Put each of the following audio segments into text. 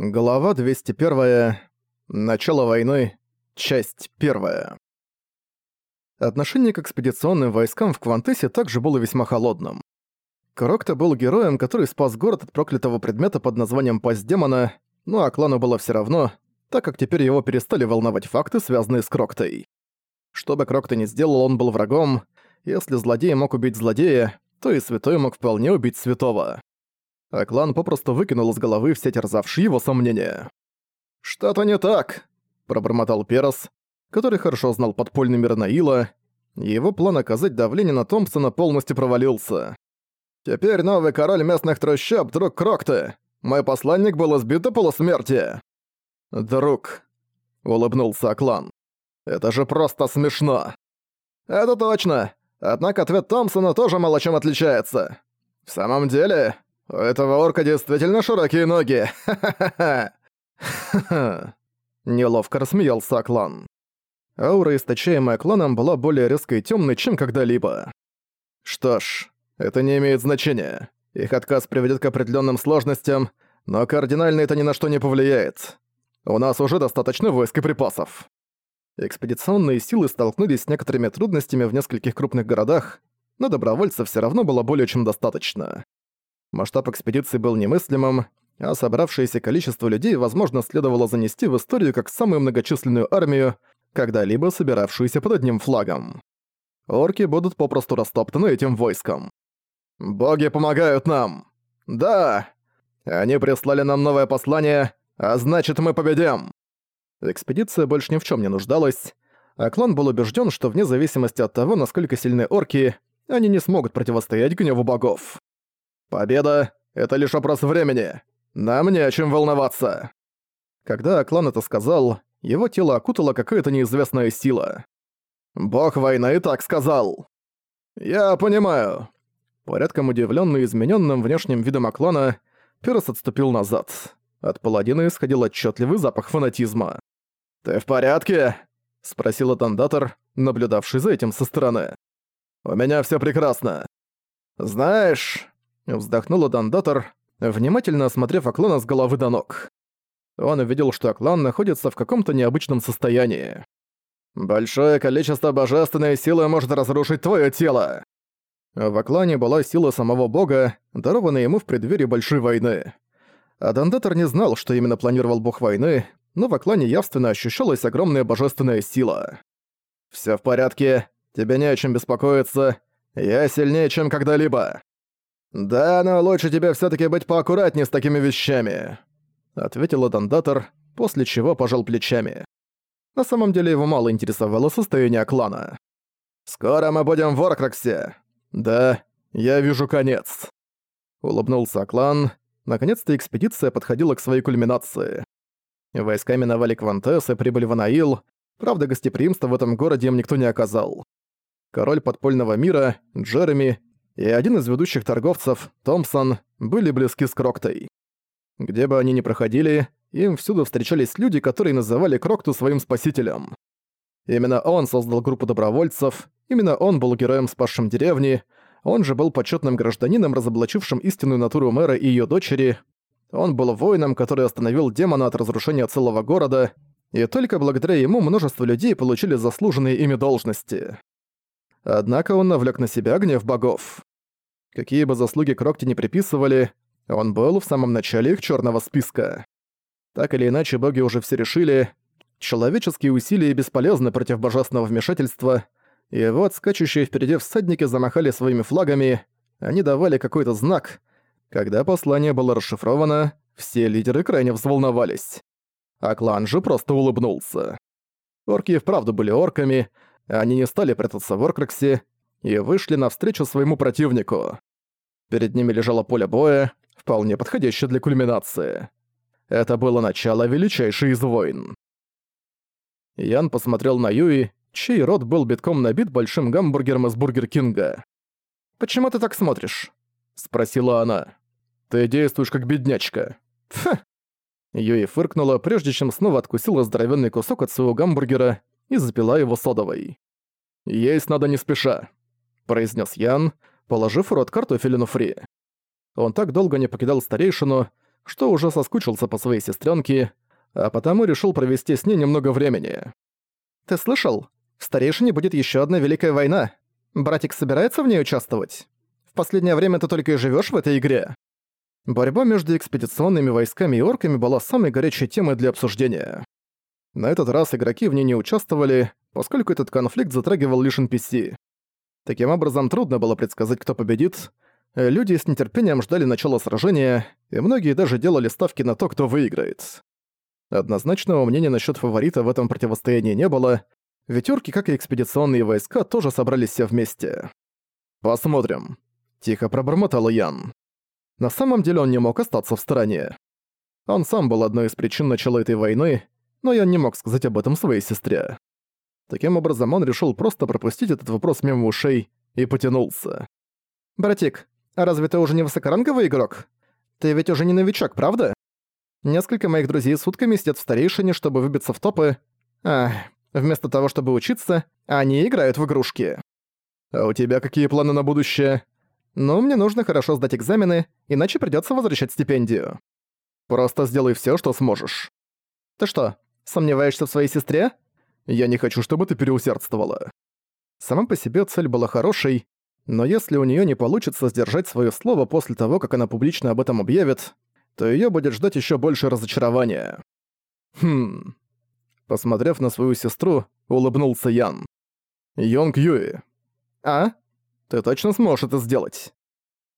Глава 201. Начало войны. Часть 1. Отношение к экспедиционным войскам в Квантесе также было весьма холодным. Крокто был героем, который спас город от проклятого предмета под названием «Пасть демона», но а клану было все равно, так как теперь его перестали волновать факты, связанные с Кроктой. Что бы Крокто ни сделал, он был врагом. Если злодей мог убить злодея, то и святой мог вполне убить святого а клан попросту выкинул из головы все терзавшие его сомнения. «Что-то не так», — пробормотал Перос, который хорошо знал подпольный мир Наила, и его план оказать давление на Томпсона полностью провалился. «Теперь новый король местных трущоб, друг Крокты. Мой посланник был избит до полусмерти». «Друг», — улыбнулся Аклан. «Это же просто смешно». «Это точно. Однако ответ Томпсона тоже мало чем отличается. В самом деле, у этого орка действительно широкие ноги. Ха-ха-ха. Ха-ха. Неловко рассмеялся Аклан. Аура, источаемая кланом, была более резкой и тёмной, чем когда-либо. Что ж, это не имеет значения. Их отказ приведет к определенным сложностям, но кардинально это ни на что не повлияет. У нас уже достаточно войск и припасов. Экспедиционные силы столкнулись с некоторыми трудностями в нескольких крупных городах, но добровольцев все равно было более чем достаточно. Масштаб экспедиции был немыслимым, а собравшееся количество людей, возможно, следовало занести в историю как самую многочисленную армию, когда-либо собиравшуюся под одним флагом. Орки будут попросту растоптаны этим войском. «Боги помогают нам!» «Да! Они прислали нам новое послание, а значит, мы победим!» Экспедиция больше ни в чем не нуждалась, а клан был убежден, что вне зависимости от того, насколько сильны орки, они не смогут противостоять гневу богов. Победа — это лишь вопрос времени. Нам не о чем волноваться. Когда Аклан это сказал, его тело окутала какая-то неизвестная сила. «Бог войны так сказал!» «Я понимаю». Порядком удивлённый изменённым внешним видом Аклана, Пирос отступил назад. От паладина исходил отчётливый запах фанатизма. «Ты в порядке?» — спросил Атандатор, наблюдавший за этим со стороны. «У меня всё прекрасно. Знаешь, Вздохнула Дандатор, внимательно осмотрев Аклана с головы до ног. Он увидел, что Аклан находится в каком-то необычном состоянии. «Большое количество божественной силы может разрушить твое тело!» В Аклане была сила самого бога, дарованная ему в преддверии Большой войны. А Дандатор не знал, что именно планировал бог войны, но в Аклане явственно ощущалась огромная божественная сила. «Всё в порядке, тебе не о чем беспокоиться, я сильнее, чем когда-либо!» «Да, но лучше тебе все таки быть поаккуратнее с такими вещами», — ответил Дандатор, после чего пожал плечами. На самом деле его мало интересовало состояние клана. «Скоро мы будем в Оркраксе!» «Да, я вижу конец», — улыбнулся клан. Наконец-то экспедиция подходила к своей кульминации. Войска миновали Квантес и прибыли в Анаил, правда гостеприимства в этом городе им никто не оказал. Король подпольного мира, Джереми, и один из ведущих торговцев, Томпсон, были близки с Кроктой. Где бы они ни проходили, им всюду встречались люди, которые называли Крокту своим спасителем. Именно он создал группу добровольцев, именно он был героем, спасшим деревни, он же был почетным гражданином, разоблачившим истинную натуру мэра и ее дочери, он был воином, который остановил демона от разрушения целого города, и только благодаря ему множество людей получили заслуженные ими должности. Однако он навлек на себя гнев богов. Какие бы заслуги Крокти не приписывали, он был в самом начале их черного списка. Так или иначе, боги уже все решили, человеческие усилия бесполезны против божественного вмешательства, и вот скачущие впереди всадники замахали своими флагами, они давали какой-то знак. Когда послание было расшифровано, все лидеры крайне взволновались. А клан же просто улыбнулся. Орки вправду были орками, они не стали прятаться в Оркраксе, и вышли навстречу своему противнику. Перед ними лежало поле боя, вполне подходящее для кульминации. Это было начало величайшей из войн. Ян посмотрел на Юи, чей рот был битком набит большим гамбургером из Бургер Кинга. «Почему ты так смотришь?» — спросила она. «Ты действуешь как беднячка». «Фу!» Юи фыркнула, прежде чем снова откусила здоровенный кусок от своего гамбургера и запила его содовой. «Есть надо не спеша произнес Ян, положив в рот картофелину фри. Он так долго не покидал старейшину, что уже соскучился по своей сестренке, а потому решил провести с ней немного времени. «Ты слышал? В Старейшине будет еще одна Великая война. Братик собирается в ней участвовать? В последнее время ты только и живешь в этой игре». Борьба между экспедиционными войсками и орками была самой горячей темой для обсуждения. На этот раз игроки в ней не участвовали, поскольку этот конфликт затрагивал лишь NPC. Таким образом, трудно было предсказать, кто победит. Люди с нетерпением ждали начала сражения, и многие даже делали ставки на то, кто выиграет. Однозначного мнения насчет фаворита в этом противостоянии не было, ведь орки, как и экспедиционные войска, тоже собрались все вместе. «Посмотрим», — тихо пробормотал Ян. На самом деле он не мог остаться в стороне. Он сам был одной из причин начала этой войны, но я не мог сказать об этом своей сестре. Таким образом, он решил просто пропустить этот вопрос мимо ушей и потянулся. «Братик, а разве ты уже не высокоранговый игрок? Ты ведь уже не новичок, правда? Несколько моих друзей сутками сидят в старейшине, чтобы выбиться в топы. А, вместо того, чтобы учиться, они играют в игрушки. А у тебя какие планы на будущее? Ну, мне нужно хорошо сдать экзамены, иначе придётся возвращать стипендию. Просто сделай всё, что сможешь. Ты что, сомневаешься в своей сестре? Я не хочу, чтобы ты переусердствовала. Сама по себе цель была хорошей, но если у неё не получится сдержать своё слово после того, как она публично об этом объявит, то её будет ждать ещё больше разочарования. Хм. Посмотрев на свою сестру, улыбнулся Ян. Йонг Юи. А? Ты точно сможешь это сделать?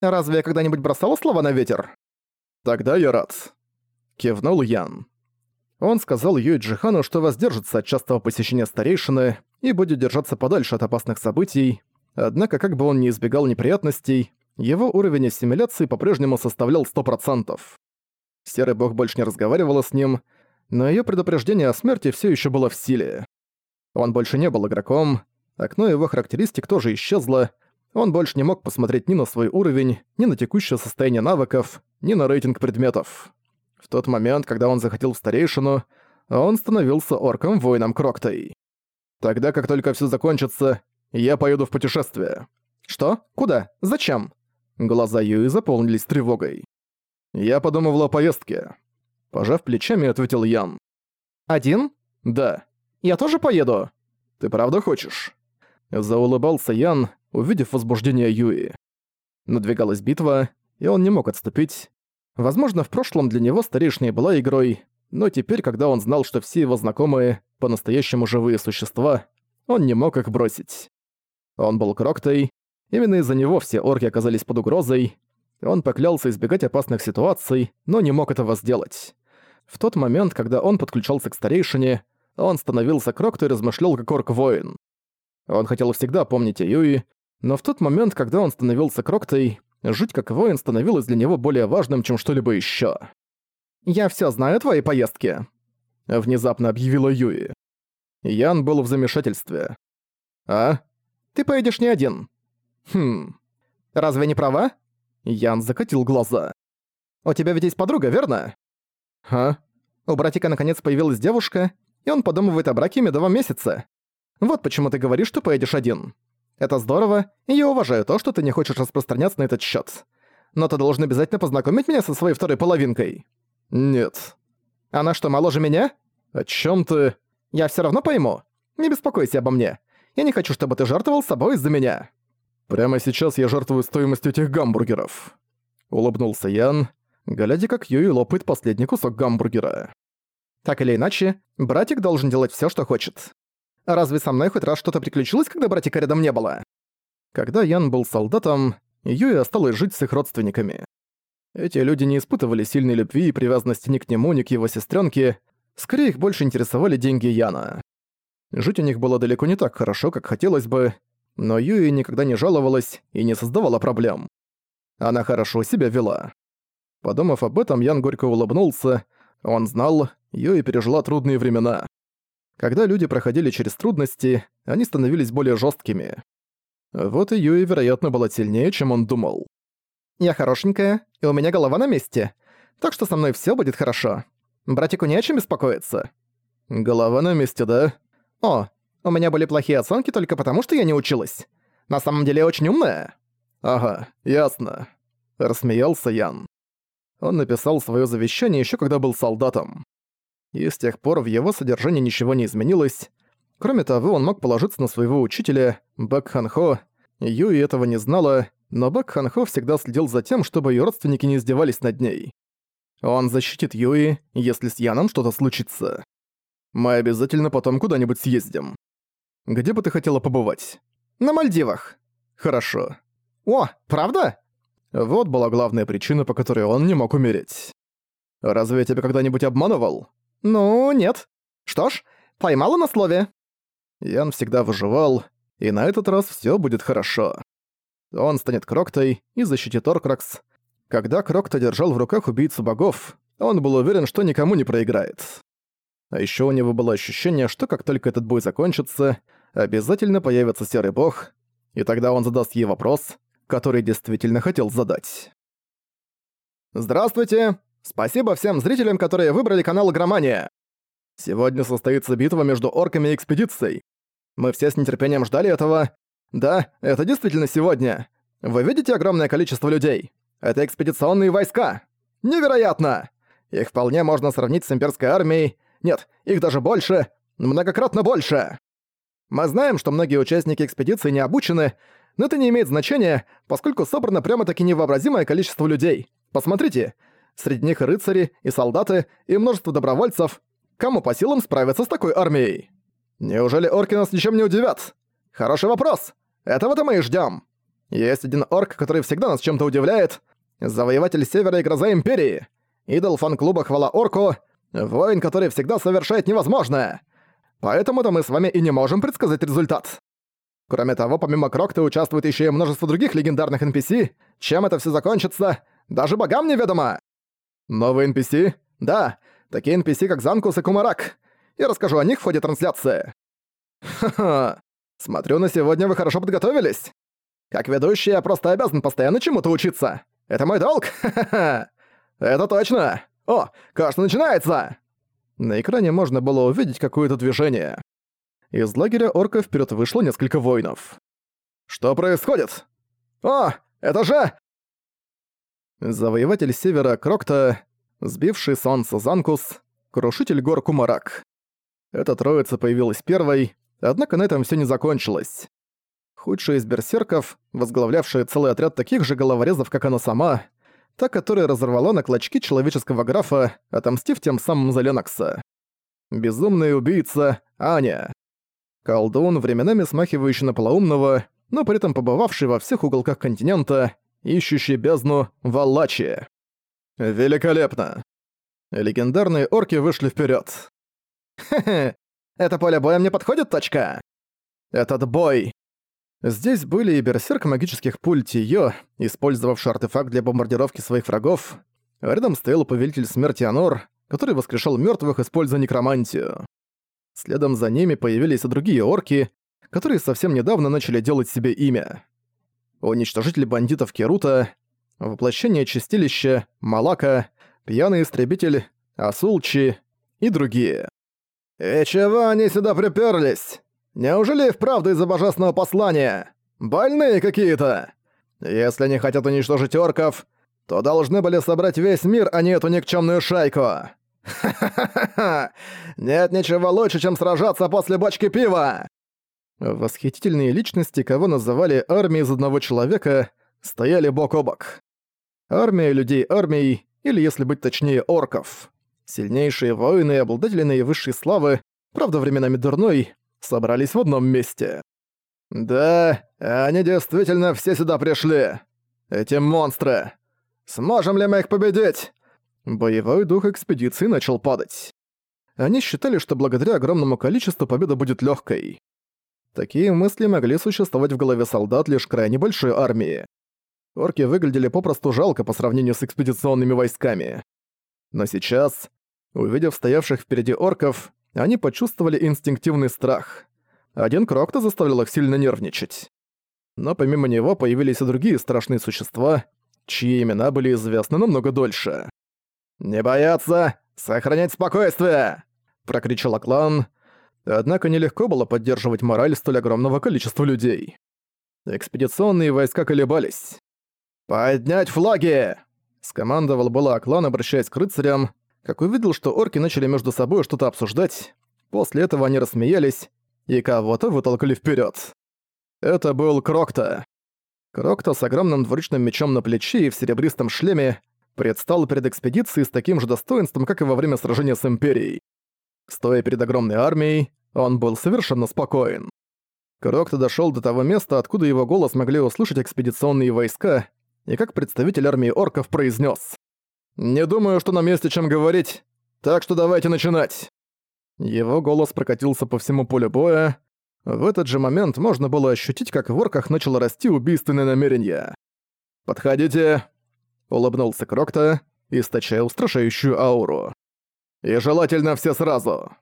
Разве я когда-нибудь бросала слова на ветер? Тогда я рад. Кивнул Ян. Он сказал Юй Джихану, что воздержится от частого посещения старейшины и будет держаться подальше от опасных событий, однако как бы он ни избегал неприятностей, его уровень ассимиляции по-прежнему составлял 100%. Серый бог больше не разговаривала с ним, но её предупреждение о смерти всё ещё было в силе. Он больше не был игроком, окно его характеристик тоже исчезло, он больше не мог посмотреть ни на свой уровень, ни на текущее состояние навыков, ни на рейтинг предметов. В тот момент, когда он захотел в старейшину, он становился орком-воином Кроктой. Тогда, как только все закончится, я поеду в путешествие. Что? Куда? Зачем? Глаза Юи заполнились тревогой. Я подумывал о поездке. Пожав плечами, ответил Ян. Один? Да. Я тоже поеду. Ты правда хочешь? Заулыбался Ян, увидев возбуждение Юи. Надвигалась битва, и он не мог отступить. Возможно, в прошлом для него старейшина была игрой, но теперь, когда он знал, что все его знакомые по-настоящему живые существа, он не мог их бросить. Он был Кроктой, именно из-за него все орки оказались под угрозой. Он поклялся избегать опасных ситуаций, но не мог этого сделать. В тот момент, когда он подключался к старейшине, он становился Кроктой и размышлял как орк-воин. Он хотел всегда помнить о Юи, но в тот момент, когда он становился Кроктой, Жить как воин становилось для него более важным, чем что-либо ещё. «Я всё знаю о твоей поездке», — внезапно объявила Юи. Ян был в замешательстве. «А? Ты поедешь не один». «Хм. Разве не права?» Ян закатил глаза. «У тебя ведь есть подруга, верно?» «А?» У братика наконец появилась девушка, и он подумывает о браке медовом месяце. Вот почему ты говоришь, что поедешь один. Это здорово, и я уважаю то, что ты не хочешь распространяться на этот счет. Но ты должен обязательно познакомить меня со своей второй половинкой. Нет. Она что, моложе меня? О чем ты? Я все равно пойму. Не беспокойся обо мне. Я не хочу, чтобы ты жертвовал собой из-за меня. Прямо сейчас я жертвую стоимостью этих гамбургеров. Улыбнулся Ян, глядя, как Юи лопает последний кусок гамбургера. Так или иначе, братик должен делать все, что хочет. Разве со мной хоть раз что-то приключилось, когда братика рядом не было? Когда Ян был солдатом, Юи осталась жить с их родственниками. Эти люди не испытывали сильной любви и привязанности ни к нему, ни к его сестренке. Скорее их больше интересовали деньги Яна. Жить у них было далеко не так хорошо, как хотелось бы, но Юи никогда не жаловалась и не создавала проблем. Она хорошо себя вела. Подумав об этом, Ян горько улыбнулся. Он знал, Юи пережила трудные времена. Когда люди проходили через трудности, они становились более жесткими. Вот и Юи, вероятно, была сильнее, чем он думал. «Я хорошенькая, и у меня голова на месте, так что со мной все будет хорошо. Братику не о чем беспокоиться». «Голова на месте, да?» «О, у меня были плохие оценки только потому, что я не училась. На самом деле я очень умная». «Ага, ясно», — рассмеялся Ян. Он написал свое завещание еще когда был солдатом. И с тех пор в его содержании ничего не изменилось. Кроме того, он мог положиться на своего учителя, Бэк Ханхо. Юи этого не знала, но Бэк Ханхо всегда следил за тем, чтобы ее родственники не издевались над ней. Он защитит Юи, если с Яном что-то случится. Мы обязательно потом куда-нибудь съездим. Где бы ты хотела побывать? На Мальдивах. Хорошо. О, правда? Вот была главная причина, по которой он не мог умереть. Разве я тебя когда-нибудь обманывал? Ну, нет. Что ж, поймала на слове. Ян всегда выживал, и на этот раз всё будет хорошо. Он станет Кроктой и защитит Оркракс. Когда Крокта держал в руках убийцу богов, он был уверен, что никому не проиграет. А ещё у него было ощущение, что как только этот бой закончится, обязательно появится Серый Бог, и тогда он задаст ей вопрос, который действительно хотел задать. Здравствуйте! Спасибо всем зрителям, которые выбрали канал Игромания. Сегодня состоится битва между орками и экспедицией. Мы все с нетерпением ждали этого. Да, это действительно сегодня. Вы видите огромное количество людей? Это экспедиционные войска. Невероятно! Их вполне можно сравнить с имперской армией. Нет, их даже больше, многократно больше. Мы знаем, что многие участники экспедиции не обучены, но это не имеет значения, поскольку собрано прямо-таки невообразимое количество людей. Посмотрите, среди них и рыцари, и солдаты, и множество добровольцев. Кому по силам справиться с такой армией? Неужели орки нас ничем не удивят? Хороший вопрос. Этого-то мы и ждем. Есть один орк, который всегда нас чем-то удивляет. Завоеватель Севера и Гроза Империи. Идол фан-клуба Хвала Орку. Воин, который всегда совершает невозможное. Поэтому-то мы с вами и не можем предсказать результат. Кроме того, помимо Крокта участвует еще и множество других легендарных NPC. Чем это все закончится, даже богам неведомо. Новые NPC? Да, такие NPC, как Занкус и Кумарак. Я расскажу о них в ходе трансляции. Ха-ха. Смотрю, на сегодня вы хорошо подготовились. Как ведущий, я просто обязан постоянно чему-то учиться. Это мой долг. Ха-ха. Это точно. О, кажется, начинается. На экране можно было увидеть какое-то движение. Из лагеря орков вперед вышло несколько воинов. «Что происходит?» «О, это же...» Завоеватель Севера Крокта, сбивший солнце Занкус, крушитель гор Кумарак. Эта троица появилась первой, однако на этом все не закончилось. Худшая из берсерков, возглавлявшая целый отряд таких же головорезов, как она сама, та, которая разорвала на клочки человеческого графа, отомстив тем самым за Ленокса. Безумная убийца Аня. Колдун, временами смахивающий на полоумного, но при этом побывавший во всех уголках континента, ищущий бездну Валлачи. Великолепно. Легендарные орки вышли вперед. Хе-хе, это поле боя мне подходит, точка? Этот бой Здесь были и берсерк магических пуль Тиё, использовавший артефакт для бомбардировки своих врагов. рядом стоял повелитель смерти Анор, который воскрешал мертвых, используя некромантию. Следом за ними появились и другие орки, которые совсем недавно начали делать себе имя. Уничтожитель бандитов Керута, воплощение Чистилища, Малака, пьяный истребитель, Асулчи и другие. «И чего они сюда приперлись?» Неужели и вправду из-за божественного послания? Больные какие-то? Если они хотят уничтожить орков, то должны были собрать весь мир, а не эту никчемную шайку. Ха-ха-ха! Нет ничего лучше, чем сражаться после бочки пива! Восхитительные личности, кого называли армией из одного человека, стояли бок о бок. Армия людей армией, или если быть точнее, орков. Сильнейшие воины и обладатели наивысшей славы, правда временами дурной, собрались в одном месте. «Да, они действительно все сюда пришли. Эти монстры. Сможем ли мы их победить?» Боевой дух экспедиции начал падать. Они считали, что благодаря огромному количеству победа будет легкой. Такие мысли могли существовать в голове солдат лишь крайне большой армии. Орки выглядели попросту жалко по сравнению с экспедиционными войсками. Но сейчас, увидев стоявших впереди орков, они почувствовали инстинктивный страх. Один Крокто заставлял их сильно нервничать. Но помимо него появились и другие страшные существа, чьи имена были известны намного дольше. «Не бояться! Сохранять спокойствие!» — прокричал клан. Однако нелегко было поддерживать мораль столь огромного количества людей. Экспедиционные войска колебались. «Поднять флаги! Скомандовал было Аклан, обращаясь к рыцарям, как увидел, что орки начали между собой что-то обсуждать. После этого они рассмеялись и кого-то вытолкали вперед. Это был Крокта. Крокта с огромным двуручным мечом на плече и в серебристом шлеме предстал перед экспедицией с таким же достоинством, как и во время сражения с Империей. Стоя перед огромной армией, он был совершенно спокоен. Крокта дошёл до того места, откуда его голос могли услышать экспедиционные войска, и как представитель армии орков произнёс. «Не думаю, что нам есть о чем говорить, так что давайте начинать!» Его голос прокатился по всему полю боя. В этот же момент можно было ощутить, как в орках начало расти убийственное намерение. «Подходите!» — улыбнулся Крокта, источая устрашающую ауру. «И желательно все сразу!»